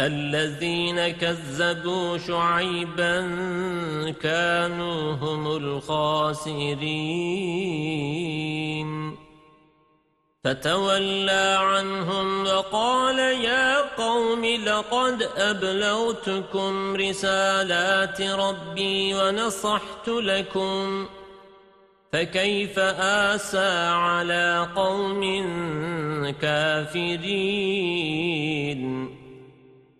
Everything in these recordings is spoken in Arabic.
الذين كذبوا شعيبا كانوا هم الخاسرين. فتولى عنهم وقال يا قوم لقد أبلغتكم رسالات ربي ونصحت لكم فكيف آسى على قوم كافرين؟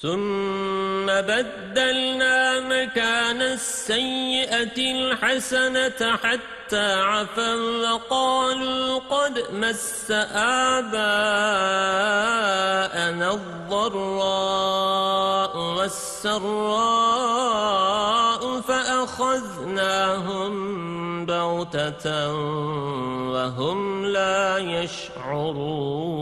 ثم بدلنا مكان السيئة الحسنة حتى عفا وقالوا قد مس آباءنا الضراء والسراء فأخذناهم بغتة وهم لا يشعرون